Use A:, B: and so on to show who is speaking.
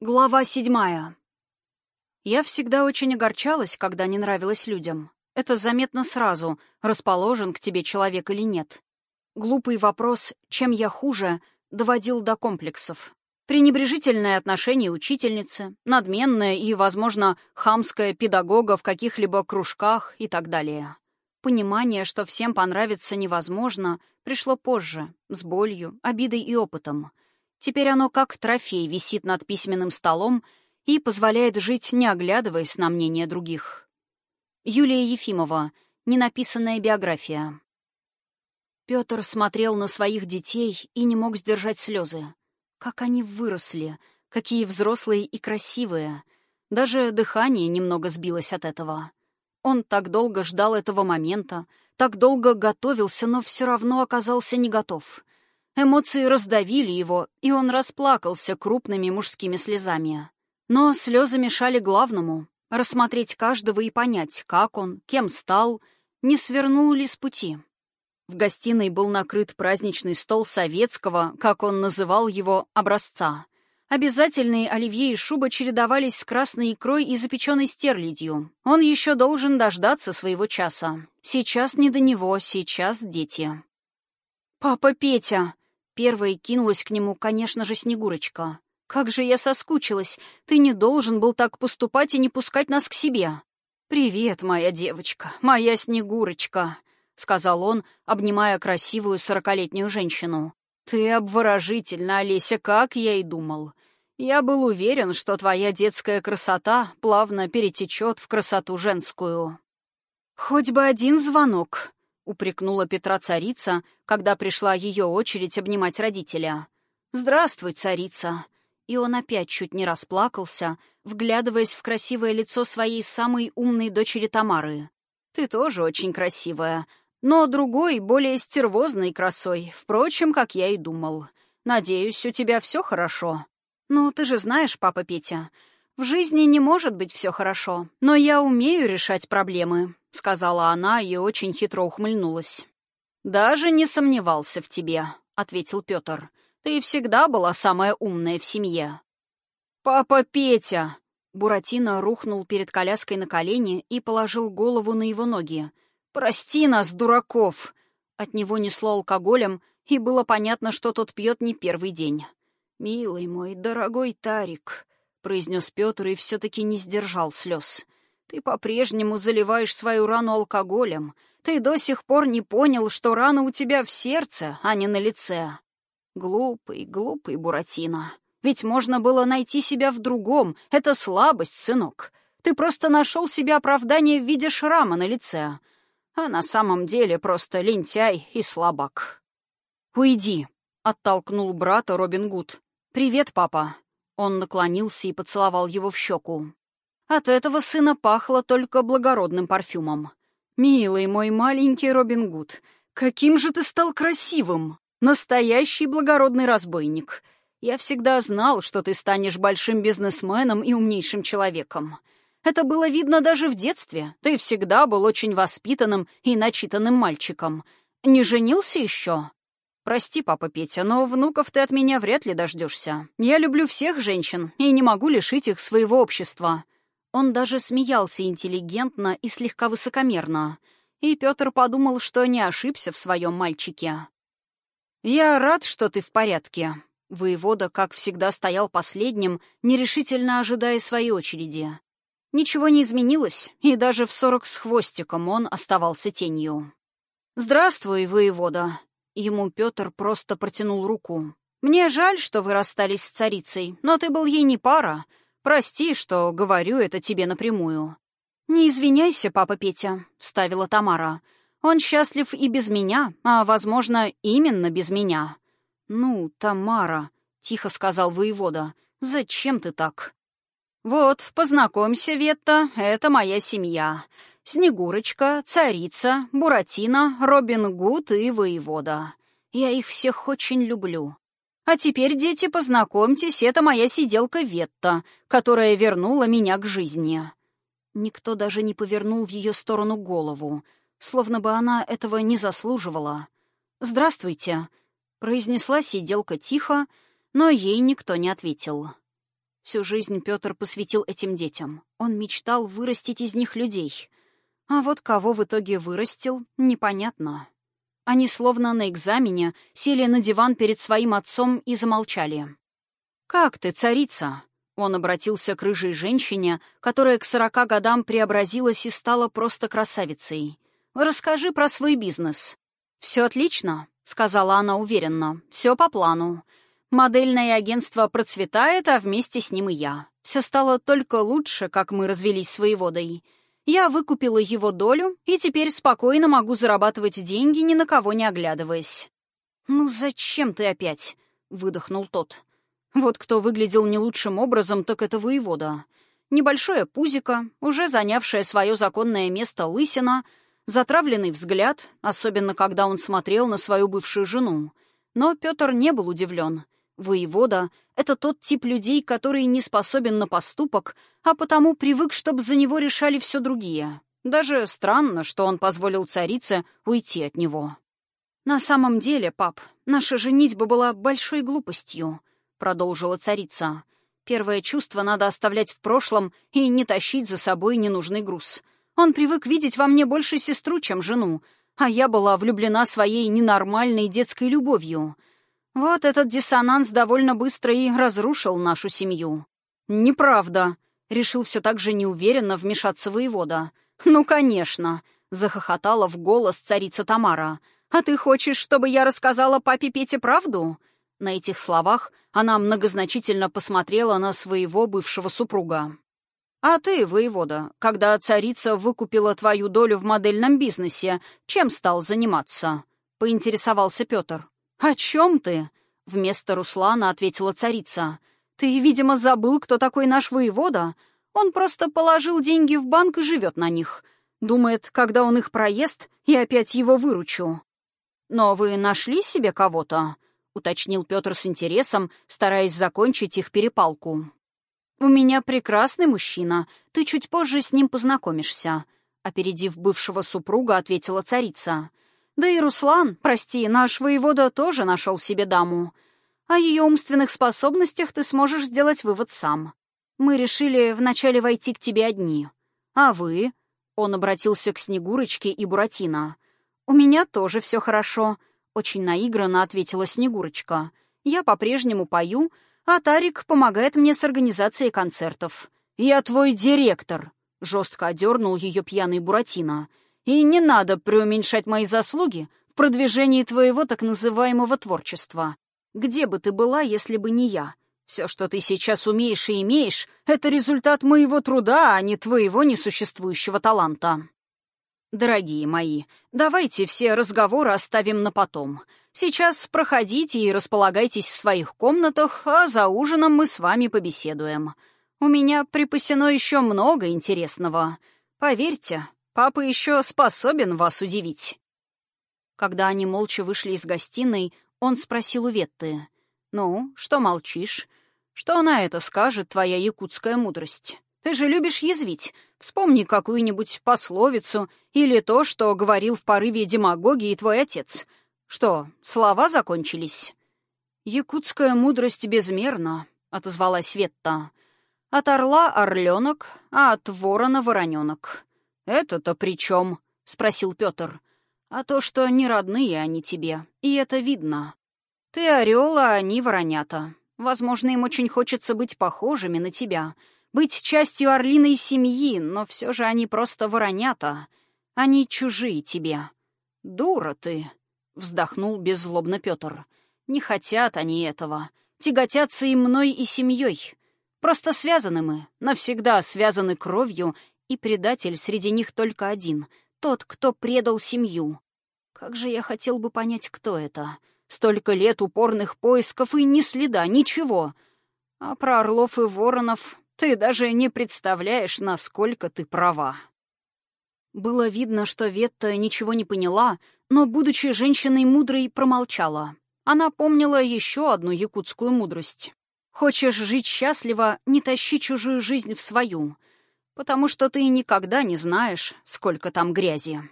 A: Глава седьмая. Я всегда очень огорчалась, когда не нравилась людям. Это заметно сразу, расположен к тебе человек или нет. Глупый вопрос «чем я хуже?» доводил до комплексов. Пренебрежительное отношение учительницы, надменное и, возможно, хамское педагога в каких-либо кружках и так далее. Понимание, что всем понравится невозможно, пришло позже, с болью, обидой и опытом — Теперь оно как трофей висит над письменным столом и позволяет жить, не оглядываясь на мнение других. Юлия Ефимова. Ненаписанная биография. Петр смотрел на своих детей и не мог сдержать слезы. Как они выросли, какие взрослые и красивые. Даже дыхание немного сбилось от этого. Он так долго ждал этого момента, так долго готовился, но все равно оказался не готов. Эмоции раздавили его, и он расплакался крупными мужскими слезами. Но слезы мешали главному — рассмотреть каждого и понять, как он, кем стал, не свернул ли с пути. В гостиной был накрыт праздничный стол советского, как он называл его, образца. Обязательные оливье и шуба чередовались с красной икрой и запеченной стерлядью. Он еще должен дождаться своего часа. Сейчас не до него, сейчас дети. «Папа Петя!» Первой кинулась к нему, конечно же, Снегурочка. «Как же я соскучилась! Ты не должен был так поступать и не пускать нас к себе!» «Привет, моя девочка, моя Снегурочка!» — сказал он, обнимая красивую сорокалетнюю женщину. «Ты обворожительна, Олеся, как я и думал. Я был уверен, что твоя детская красота плавно перетечет в красоту женскую». «Хоть бы один звонок», упрекнула Петра царица, когда пришла ее очередь обнимать родителя. «Здравствуй, царица!» И он опять чуть не расплакался, вглядываясь в красивое лицо своей самой умной дочери Тамары. «Ты тоже очень красивая, но другой, более стервозной красой, впрочем, как я и думал. Надеюсь, у тебя все хорошо. Ну, ты же знаешь, папа Петя, в жизни не может быть все хорошо, но я умею решать проблемы сказала она и очень хитро ухмыльнулась. «Даже не сомневался в тебе», — ответил Петр. «Ты всегда была самая умная в семье». «Папа Петя!» Буратино рухнул перед коляской на колени и положил голову на его ноги. «Прости нас, дураков!» От него несло алкоголем, и было понятно, что тот пьет не первый день. «Милый мой, дорогой Тарик», — произнес Петр и все-таки не сдержал слез. Ты по-прежнему заливаешь свою рану алкоголем. Ты до сих пор не понял, что рана у тебя в сердце, а не на лице. Глупый, глупый Буратино. Ведь можно было найти себя в другом. Это слабость, сынок. Ты просто нашел себе оправдание в виде шрама на лице. А на самом деле просто лентяй и слабак. «Уйди», — оттолкнул брата Робин Гуд. «Привет, папа». Он наклонился и поцеловал его в щеку. От этого сына пахло только благородным парфюмом. «Милый мой маленький Робин Гуд, каким же ты стал красивым! Настоящий благородный разбойник! Я всегда знал, что ты станешь большим бизнесменом и умнейшим человеком. Это было видно даже в детстве. Ты всегда был очень воспитанным и начитанным мальчиком. Не женился еще?» «Прости, папа Петя, но внуков ты от меня вряд ли дождешься. Я люблю всех женщин и не могу лишить их своего общества. Он даже смеялся интеллигентно и слегка высокомерно. И Петр подумал, что не ошибся в своем мальчике. «Я рад, что ты в порядке». Воевода, как всегда, стоял последним, нерешительно ожидая своей очереди. Ничего не изменилось, и даже в сорок с хвостиком он оставался тенью. «Здравствуй, воевода!» Ему Петр просто протянул руку. «Мне жаль, что вы расстались с царицей, но ты был ей не пара. Прости, что говорю это тебе напрямую». «Не извиняйся, папа Петя», — вставила Тамара. «Он счастлив и без меня, а, возможно, именно без меня». «Ну, Тамара», — тихо сказал воевода, — «зачем ты так?» «Вот, познакомься, Ветта, это моя семья. Снегурочка, царица, Буратино, Робин Гуд и воевода. Я их всех очень люблю. А теперь, дети, познакомьтесь, это моя сиделка Ветта, которая вернула меня к жизни». Никто даже не повернул в ее сторону голову, словно бы она этого не заслуживала. «Здравствуйте», — произнесла сиделка тихо, но ей никто не ответил. Всю жизнь Петр посвятил этим детям. Он мечтал вырастить из них людей. А вот кого в итоге вырастил, непонятно. Они словно на экзамене сели на диван перед своим отцом и замолчали. «Как ты, царица?» Он обратился к рыжей женщине, которая к сорока годам преобразилась и стала просто красавицей. «Расскажи про свой бизнес». «Все отлично», — сказала она уверенно. «Все по плану. Модельное агентство процветает, а вместе с ним и я. Все стало только лучше, как мы развелись с воеводой. Я выкупила его долю и теперь спокойно могу зарабатывать деньги, ни на кого не оглядываясь. «Ну зачем ты опять?» — выдохнул тот. Вот кто выглядел не лучшим образом, так это воевода. Небольшое пузико, уже занявшее свое законное место лысина, затравленный взгляд, особенно когда он смотрел на свою бывшую жену. Но Петр не был удивлен — Воевода — это тот тип людей, который не способен на поступок, а потому привык, чтобы за него решали все другие. Даже странно, что он позволил царице уйти от него. «На самом деле, пап, наша женитьба была большой глупостью», — продолжила царица. «Первое чувство надо оставлять в прошлом и не тащить за собой ненужный груз. Он привык видеть во мне больше сестру, чем жену, а я была влюблена своей ненормальной детской любовью. Вот этот диссонанс довольно быстро и разрушил нашу семью. «Неправда», — решил все так же неуверенно вмешаться воевода. «Ну, конечно», — захохотала в голос царица Тамара. «А ты хочешь, чтобы я рассказала папе Пете правду?» На этих словах она многозначительно посмотрела на своего бывшего супруга. «А ты, воевода, когда царица выкупила твою долю в модельном бизнесе, чем стал заниматься?» — поинтересовался Петр. «О чем ты?» — вместо Руслана ответила царица. «Ты, видимо, забыл, кто такой наш воевода. Он просто положил деньги в банк и живет на них. Думает, когда он их проест, я опять его выручу». «Но вы нашли себе кого-то?» — уточнил Петр с интересом, стараясь закончить их перепалку. «У меня прекрасный мужчина. Ты чуть позже с ним познакомишься», — опередив бывшего супруга, ответила царица. Да и Руслан, прости, наш воевода тоже нашел себе даму. О ее умственных способностях ты сможешь сделать вывод сам. Мы решили вначале войти к тебе одни. А вы?» Он обратился к Снегурочке и Буратино. «У меня тоже все хорошо», — очень наигранно ответила Снегурочка. «Я по-прежнему пою, а Тарик помогает мне с организацией концертов». «Я твой директор», — жестко одернул ее пьяный Буратино. И не надо преуменьшать мои заслуги в продвижении твоего так называемого творчества. Где бы ты была, если бы не я? Все, что ты сейчас умеешь и имеешь, это результат моего труда, а не твоего несуществующего таланта. Дорогие мои, давайте все разговоры оставим на потом. Сейчас проходите и располагайтесь в своих комнатах, а за ужином мы с вами побеседуем. У меня припасено еще много интересного. Поверьте, Папа еще способен вас удивить». Когда они молча вышли из гостиной, он спросил у Ветты. «Ну, что молчишь? Что на это скажет твоя якутская мудрость? Ты же любишь язвить. Вспомни какую-нибудь пословицу или то, что говорил в порыве демагогии твой отец. Что, слова закончились?» «Якутская мудрость безмерна», — отозвалась Ветта. «От орла — орленок, а от ворона — вороненок. «Это-то при чем?» — спросил Петр. «А то, что не родные они тебе, и это видно. Ты орел, а они воронята. Возможно, им очень хочется быть похожими на тебя, быть частью орлиной семьи, но все же они просто воронята. Они чужие тебе. Дура ты!» — вздохнул беззлобно Петр. «Не хотят они этого. Тяготятся и мной, и семьей. Просто связаны мы, навсегда связаны кровью и предатель среди них только один — тот, кто предал семью. Как же я хотел бы понять, кто это. Столько лет упорных поисков и ни следа, ничего. А про орлов и воронов ты даже не представляешь, насколько ты права. Было видно, что Ветта ничего не поняла, но, будучи женщиной мудрой, промолчала. Она помнила еще одну якутскую мудрость. «Хочешь жить счастливо, не тащи чужую жизнь в свою потому что ты никогда не знаешь, сколько там грязи.